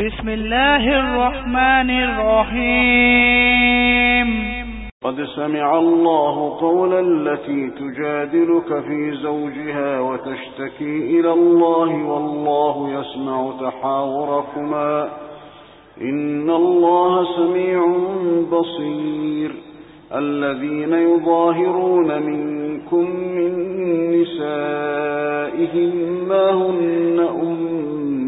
بسم الله الرحمن الرحيم قد سمع الله قول التي تجادلك في زوجها وتشتكي إلى الله والله يسمع تحاوركما. إن الله سميع بصير. الذين يظاهرون منكم من نسائهم ما هن أمهاتهم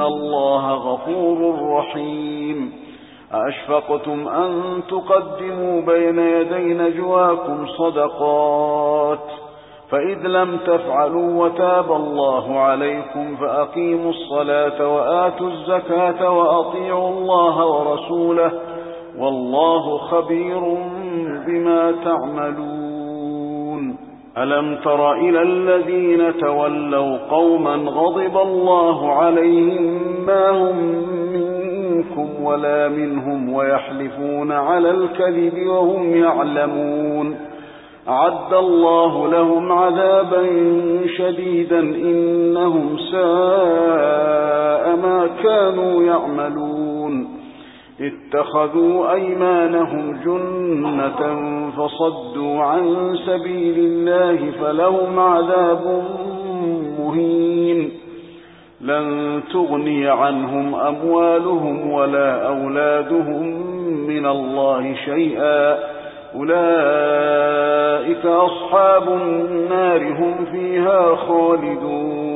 الله غفور رحيم. أأشفقتم أن تقدموا بين يدي نجواكم صدقات فإذ لم تفعلوا وتاب الله عليكم فأقيموا الصلاة وآتوا الزكاة وأطيعوا الله ورسوله والله خبير بما تعملون. ألم تر إلى الذين تولوا قوما غضب الله عليهم ما هم منكم ولا منهم ويحلفون على الكذب وهم يعلمون أعد الله لهم عذابا شديدا إنهم ساء ما كانوا يعملون اتخذوا أيمانهم جنة فصدوا عن سبيل الله فلهم عذاب مهين. لن تغني عنهم أموالهم ولا أولادهم من الله شيئا. أولئك أصحاب النار هم فيها خالدون.